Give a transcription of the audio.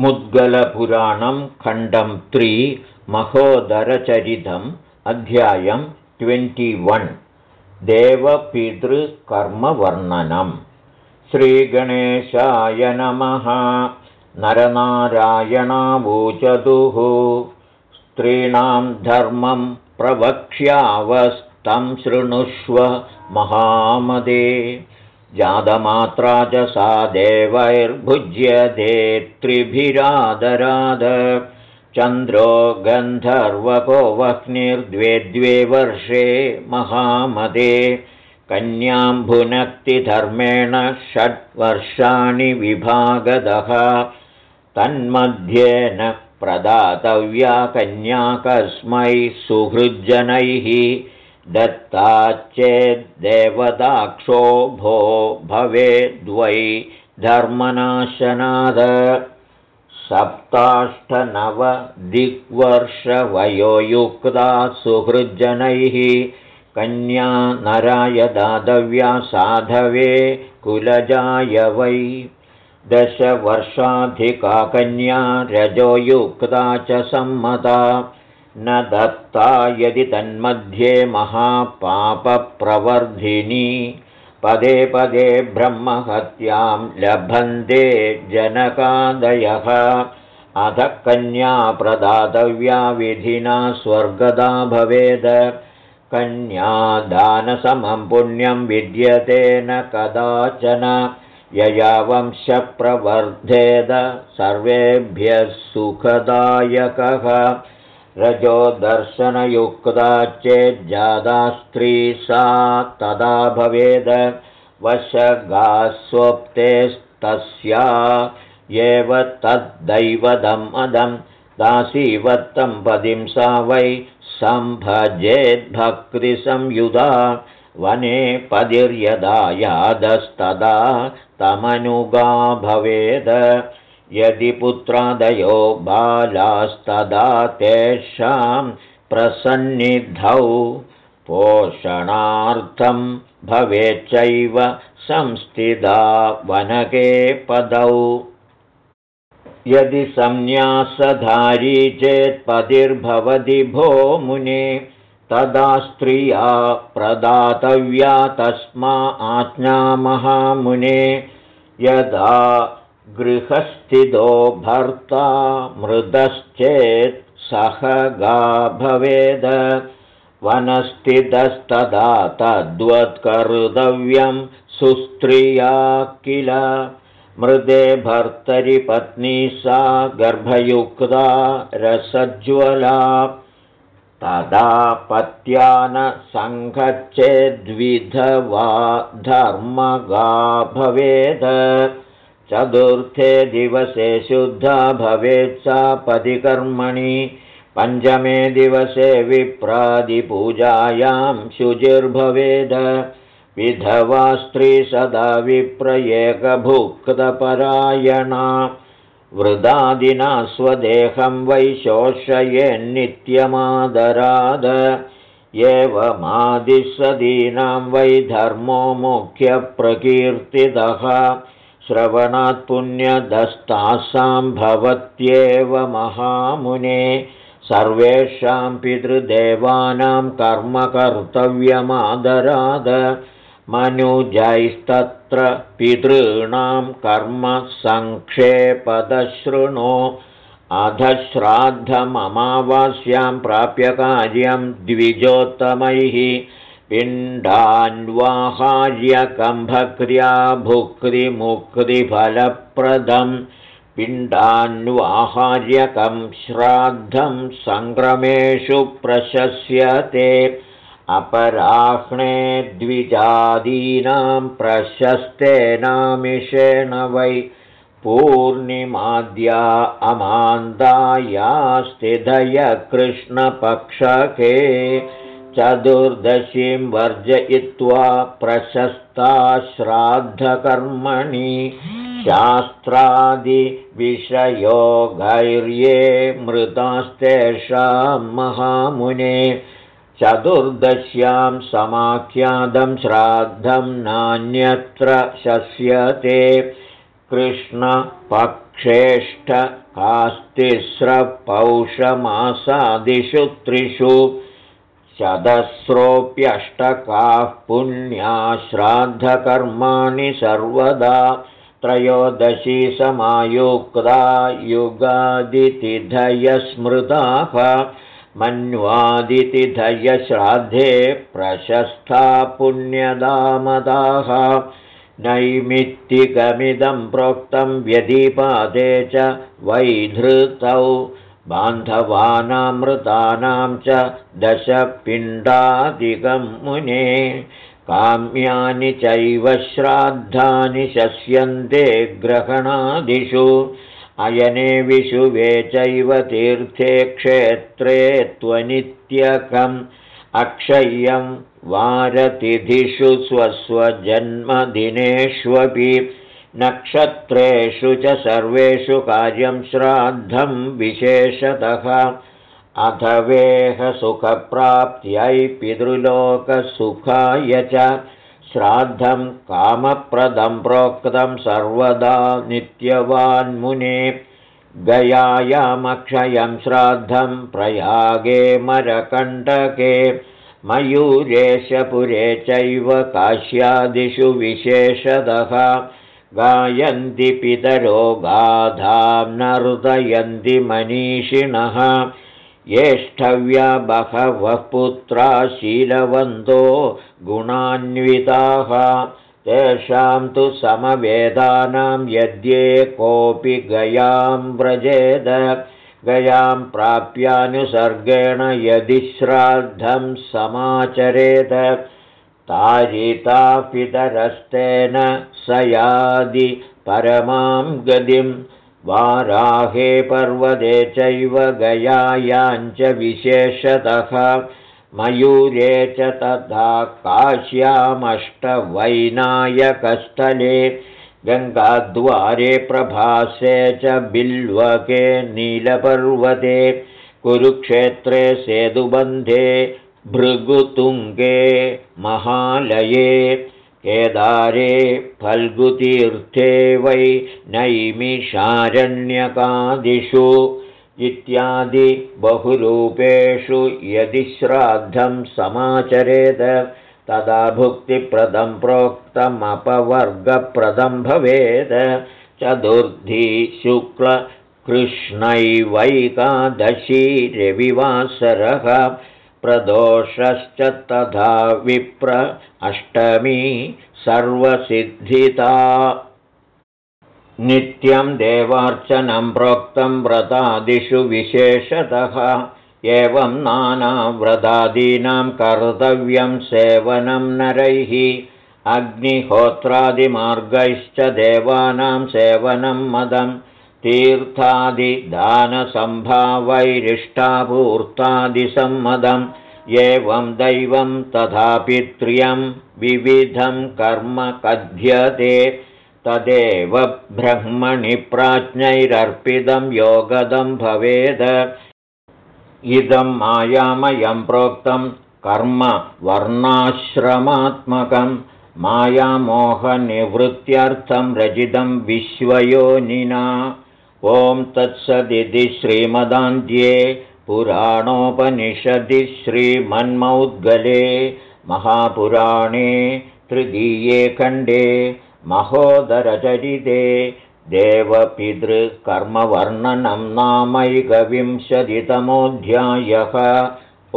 मुद्गलपुराणं खण्डं त्रि महोदरचरितम् अध्यायं ट्वेण्टिवन् देवपितृकर्मवर्णनं श्रीगणेशाय नमः। नरनारायणावूचतुः। स्त्रीणां धर्मं प्रवक्ष्यावस्तं शृणुष्व महामदे जातमात्रा च सा देवैर्भुज्यते त्रिभिरादराद। चन्द्रो गन्धर्वको वह्निर्द्वे द्वे वर्षे महामदे। कन्यां भुनक्ति धर्मेण षड्वर्षाणि विभागदः। तन्मध्येन प्रदातव्या कन्या कस्मै सुहृज्जनैः दत्ता चेद्देवदाक्षो भो भवेद्वै धर्मनाशनाद। सप्ताष्टनवदिग्वर्षवयोयुक्ता सुहृज्जनैः कन्या नराय दातव्या साधवे कुलजाय वै। दशवर्षाधिका कन्या रजोयुक्ता च सम्मता न दत्ता यदि तन्मध्ये महापापप्रवर्धिनी। पदे पदे ब्रह्महत्यां लभन्ते जनकादयः। अध कन्या प्रदातव्या विधिना स्वर्गदा भवेद। कन्यादानसमं पुण्यं विद्यते न कदाचन। यया वंशप्रवर्धेद सर्वेभ्यः सुखदायकः रजो दर्शनयुक्ता चेज्जादा स्त्री सा तदा भवेद वशगास्वप्तेस्तस्या एव तद्दैवदम् अदं दासीवत्तं पदिं सा वै सम्भजेद्भक्तिसंयुधा वने पदिर्यदा यादस्तदा तमनुगा भवेद यदि पुत्रादयो बालास्तदा तेषां प्रसन्निधौ पोषणार्थं भवेच्चैव संस्थिता वनके पदौ। यदि संन्यासधारी चेत्पतिर्भवति भो मुने तदा स्त्रिया प्रदातव्या तस्मा आज्ञामहामुने यदा गृहस्थितो भर्ता मृदश्चेत् सह गा भवेद। वनस्थितस्तदा तद्वत्कर्तव्यं सुस्त्रिया किल। मृदे भर्तरि पत्नी सा गर्भयुक्ता रसज्वला तदा पत्या न सङ्गच्छेद्विधवा धर्मगा भवेद चतुर्थे दिवसे शुद्धा भवेत् सा पदिकर्मणि पञ्चमे दिवसे विप्रादिपूजायां शुचिर्भवेद। विधवा स्त्री सदा विप्रयेकभुक्तपरायणा। वृदादिना स्वदेहं वै शोषयेन्नित्यमादराद एवमादिसदीनां वै धर्मो मुख्यप्रकीर्तितः श्रवणात् पुण्यदस्तासां भवत्येव महामुने सर्वेषां पितृदेवानां कर्म कर्तव्यमादराद मनुजैस्तत्र पितॄणां कर्म सङ्क्षेपदशृणो अधश्राद्धममावास्यां प्राप्यकार्यं द्विजोत्तमैः पिण्डान्वाहार्यकम्भक्र्या भुक्तिमुक्तिफलप्रदं पिण्डान्वाहार्यकं श्राद्धं सङ्क्रमेषु प्रशस्यते अपराह्णे द्विजादीनां प्रशस्तेनामिषेण वै पूर्णिमाद्या अमान्दायास्तिधय कृष्णपक्षके चतुर्दशीं वर्जयित्वा प्रशस्ता श्राद्धकर्मणि शास्त्रादिविषयोगैर्ये मृतास्तेषां महामुने चतुर्दश्यां समाख्यातं श्राद्धं नान्यत्र शस्यते कृष्णपक्षे श्रेष्ठकास्तिस्रपौषमासादिषु त्रिषु चतस्रोऽप्यष्टकाः पुण्या श्राद्धकर्माणि सर्वदा त्रयोदशी समायुक्ता युगादितिथयस्मृताः मन्वादितिथयश्राद्धे प्रशस्ता पुण्यदामदाः नैमित्तिकमिदं प्रोक्तं व्यधिपादे च वैधृतौ बान्धवानामृतानां च दशपिण्डादिकं मुने। काम्यानि चैव श्राद्धानि शस्यन्ते ग्रहणादिषु। अयने विशुवे चैव तीर्थे क्षेत्रे त्वनित्यकम्। अक्षय्यं वारतिथिषु स्वस्वजन्मदिनेष्वपि नक्षत्रेषु च सर्वेषु कार्यं श्राद्धं विशेषतः। अथवेहसुखप्राप्त्यै पितृलोकसुखाय च श्राद्धं कामप्रदं प्रोक्तं सर्वदा नित्यवान्मुने गयायामक्षयं श्राद्धं प्रयागे मरकण्टके। मयूरेशपुरे चैव काश्यादिषु विशेषतः गायन्ति पितरो गाधां नर्दयन्ति मनीषिणः। येष्ठव्या बहवः पुत्रा शीलवन्तो गुणान्विताः। तेषां तु समवेदानां यद्ये कोऽपि गयां व्रजेद। गयां प्राप्यानुसर्गेण यदि श्राद्धं समाचरेत तारिता पितरस्तेन स यादि परमां गतिं वाराहे पर्वते चैव गयायाञ्च विशेषतः मयूरे च तथा काश्यामष्टवैनायकस्थले गङ्गाद्वारे प्रभासे च बिल्वके नीलपर्वते कुरुक्षेत्रे सेतुबन्धे भृगुतुङ्गे महालये केदारे फल्गुतीर्थे वै नैमिषारण्यकादिषु इत्यादि बहुरूपेषु यदि श्राद्धं समाचरेत् तदा भुक्तिप्रदं प्रोक्तमपवर्गप्रदं भवेत्। चतुर्थी शुक्लकृष्णैवैकादशी रविवासरः प्रदोषश्च तथा विप्र अष्टमी सर्वसिद्धिता। नित्यं देवार्चनं प्रोक्तं व्रतादिषु विशेषतः एवं नानाव्रतादीनां कर्तव्यं सेवनं नरैः। अग्निहोत्रादिमार्गैश्च देवानां सेवनं मदं तीर्थादिदानसम्भावैरिष्टापूर्तादिसम्मदम् एवं दैवं तथा पित्र्यं विविधं कर्म कथ्यते तदेव ब्रह्मणि प्राज्ञैरर्पितं योगदं भवेद। इदं मायामयं प्रोक्तं कर्म वर्णाश्रमात्मकं मायामोहनिवृत्त्यर्थं रचितं विश्वयोनिना ॐ तत्सदिति श्रीमदान्ध्ये पुराणोपनिषदि श्रीमन्मौद्गले महापुराणे तृतीये खण्डे महोदरचरिते देवपितृकर्मवर्णनं नामैकविंशतितमोऽध्यायः। ओ